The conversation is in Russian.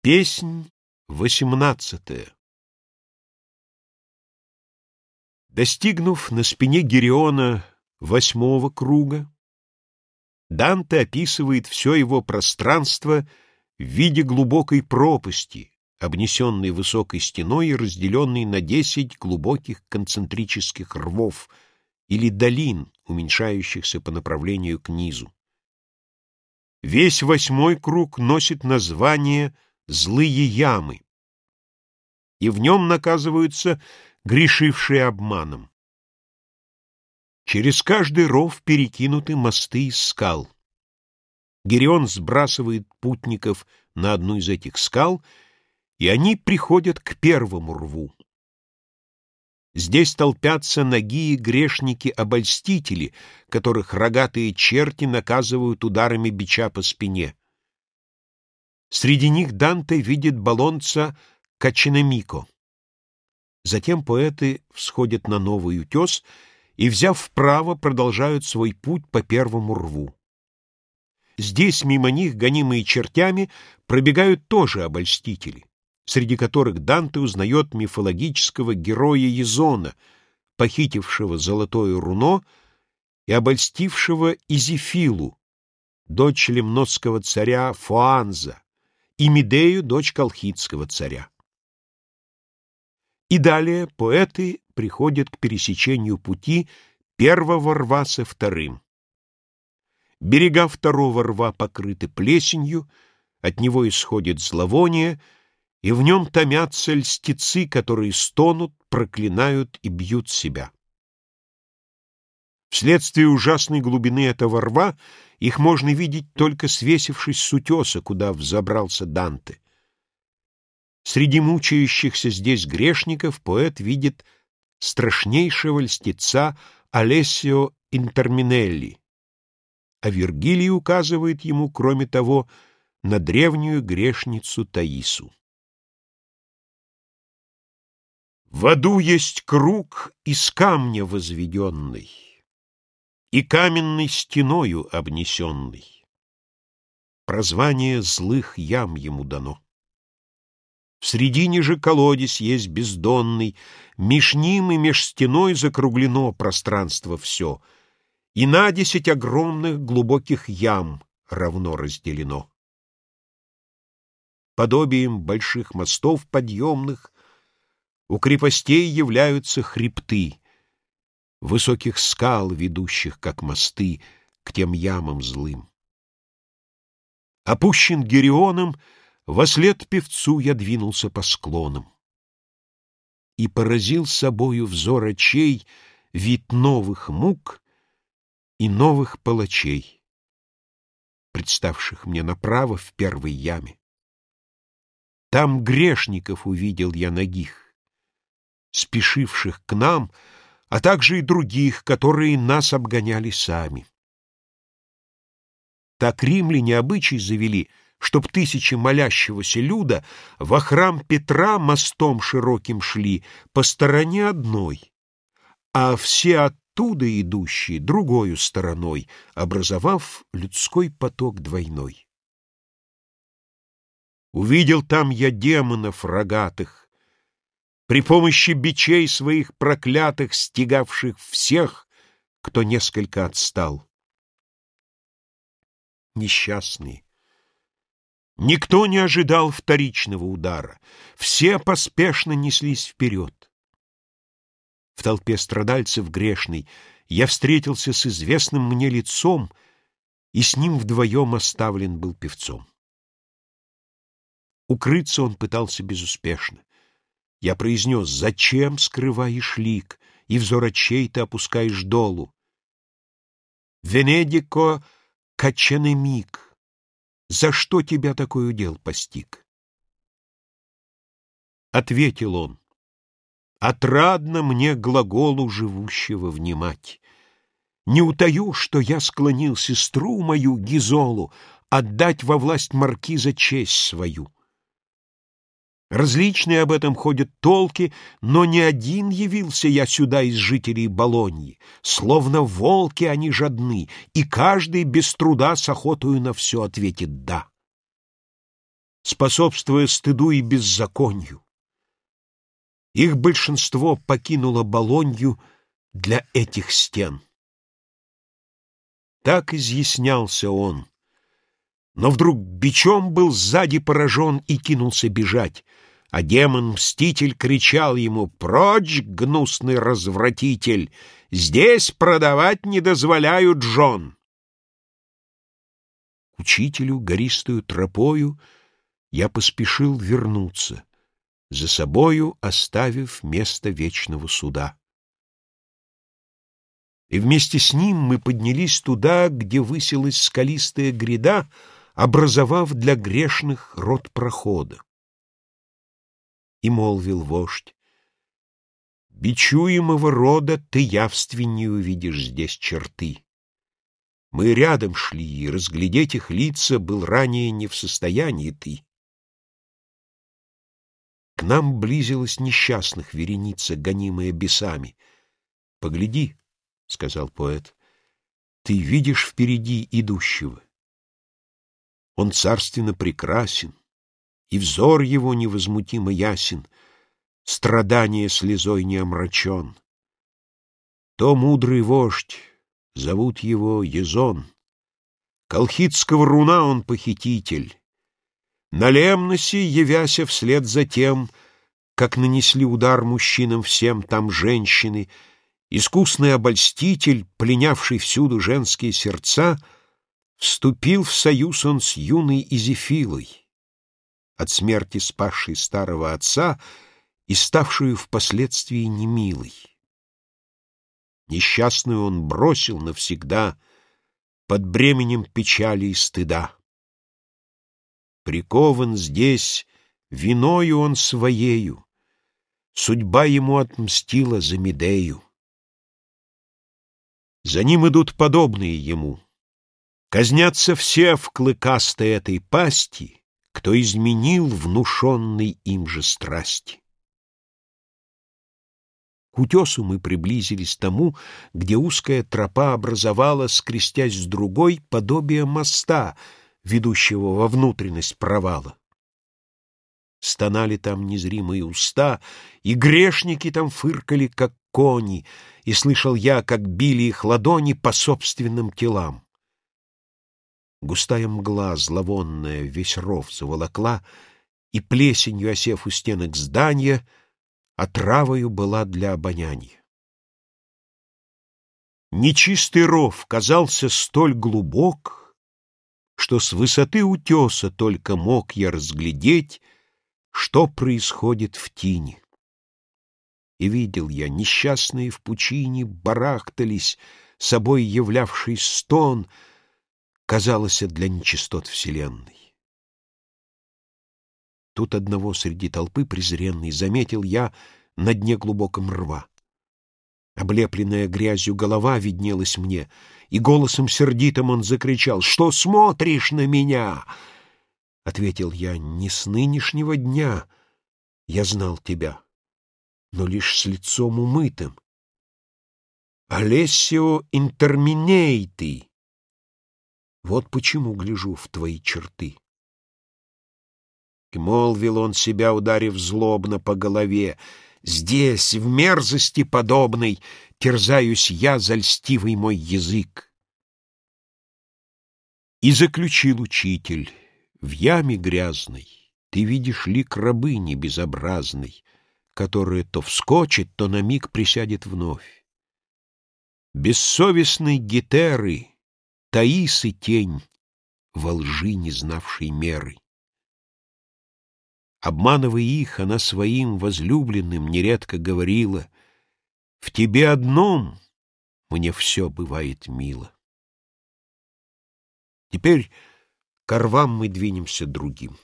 Песнь восемнадцатая Достигнув на спине Гериона восьмого круга, Данте описывает все его пространство в виде глубокой пропасти, обнесенной высокой стеной и разделенной на десять глубоких концентрических рвов или долин, уменьшающихся по направлению к низу. Весь восьмой круг носит название «злые ямы», и в нем наказываются грешившие обманом. Через каждый ров перекинуты мосты из скал. Герион сбрасывает путников на одну из этих скал, и они приходят к первому рву. Здесь толпятся ноги грешники-обольстители, которых рогатые черти наказывают ударами бича по спине. Среди них Данте видит балонца Качинемико. Затем поэты всходят на новый утес и, взяв вправо, продолжают свой путь по первому рву. Здесь мимо них, гонимые чертями, пробегают тоже обольстители, среди которых Данте узнает мифологического героя Езона, похитившего золотое руно и обольстившего Изифилу, дочь лемносского царя Фоанза, и Медею, дочь колхидского царя. И далее поэты приходят к пересечению пути первого рва со вторым. Берега второго рва покрыты плесенью, от него исходит зловоние, и в нем томятся льстецы, которые стонут, проклинают и бьют себя. Вследствие ужасной глубины этого рва их можно видеть только свесившись с утеса, куда взобрался Данте. Среди мучающихся здесь грешников поэт видит страшнейшего льстеца Алессио Интерминелли, а Вергилий указывает ему, кроме того, на древнюю грешницу Таису. В аду есть круг из камня возведенный и каменной стеною обнесенный. Прозвание злых ям ему дано. В средине же колодец есть бездонный, Меж ним и меж стеной закруглено пространство все, И на десять огромных глубоких ям равно разделено. Подобием больших мостов подъемных У крепостей являются хребты, Высоких скал, ведущих, как мосты, К тем ямам злым. Опущен Герионом — Вослед певцу я двинулся по склонам И поразил собою взор очей Вид новых мук и новых палачей, Представших мне направо в первой яме. Там грешников увидел я ногих, Спешивших к нам, а также и других, Которые нас обгоняли сами. Так римляне обычай завели — чтоб тысячи молящегося люда во храм Петра мостом широким шли по стороне одной, а все оттуда идущие другою стороной, образовав людской поток двойной. Увидел там я демонов рогатых, при помощи бичей своих проклятых, стегавших всех, кто несколько отстал. Несчастные, Никто не ожидал вторичного удара. Все поспешно неслись вперед. В толпе страдальцев грешный я встретился с известным мне лицом, и с ним вдвоем оставлен был певцом. Укрыться он пытался безуспешно. Я произнес, зачем скрываешь лик, и взор очей ты опускаешь долу? Венедико каченемик, за что тебя такой удел постиг? Ответил он, отрадно мне глаголу живущего внимать. Не утаю, что я склонил сестру мою Гизолу отдать во власть маркиза честь свою. Различные об этом ходят толки, но не один явился я сюда из жителей Болоньи. Словно волки они жадны, и каждый без труда с охотою на все ответит «да». способствуя стыду и беззаконию. Их большинство покинуло Болонью для этих стен. Так изъяснялся он. Но вдруг бичом был сзади поражен и кинулся бежать, а демон-мститель кричал ему «Прочь, гнусный развратитель! Здесь продавать не дозволяют Джон!» Учителю гористую тропою я поспешил вернуться, за собою оставив место вечного суда. И вместе с ним мы поднялись туда, где высилась скалистая гряда, образовав для грешных род прохода. И молвил вождь, «Бичуемого рода ты явственнее увидишь здесь черты. Мы рядом шли, и разглядеть их лица был ранее не в состоянии ты. К нам близилась несчастных вереница, гонимая бесами. «Погляди», — сказал поэт, — «ты видишь впереди идущего. Он царственно прекрасен, и взор его невозмутимо ясен, страдание слезой не омрачен. То мудрый вождь, зовут его Езон. Колхидского руна он похититель. На Лемносе, явяся вслед за тем, как нанесли удар мужчинам всем там женщины, искусный обольститель, пленявший всюду женские сердца, вступил в союз он с юной Изефилой, от смерти спасшей старого отца и ставшую впоследствии немилой. Несчастную он бросил навсегда под бременем печали и стыда. Прикован здесь виною он своею, судьба ему отмстила за Медею. За ним идут подобные ему. Казнятся все в клыкастой этой пасти, кто изменил внушенной им же страсти. К утесу мы приблизились тому, где узкая тропа образовала, скрестясь с другой, подобие моста, ведущего во внутренность провала. Стонали там незримые уста, и грешники там фыркали, как кони, и слышал я, как били их ладони по собственным телам. Густая мгла, зловонная, весь ров заволокла, и плесенью осев у стенок здания — отравою была для обоняния. Нечистый ров казался столь глубок, что с высоты утеса только мог я разглядеть, что происходит в тине. И видел я, несчастные в пучине барахтались, собой являвший стон, казалось, для нечистот вселенной. Тут одного среди толпы презренный заметил я на дне глубоком рва. Облепленная грязью голова виднелась мне, и голосом сердитым он закричал «Что смотришь на меня?» Ответил я «Не с нынешнего дня я знал тебя, но лишь с лицом умытым». «Алессио интерминей ты!» Вот почему гляжу в твои черты. И молвил он себя, ударив злобно по голове, «Здесь, в мерзости подобной, терзаюсь я за льстивый мой язык». И заключил учитель, в яме грязной Ты видишь лик рабыни безобразной, Которая то вскочит, то на миг присядет вновь. Бессовестной гетеры, Таисы тень, во лжи не знавшей меры. Обманывая их, она своим возлюбленным нередко говорила, «В тебе одном мне все бывает мило». Теперь к рвам мы двинемся другим.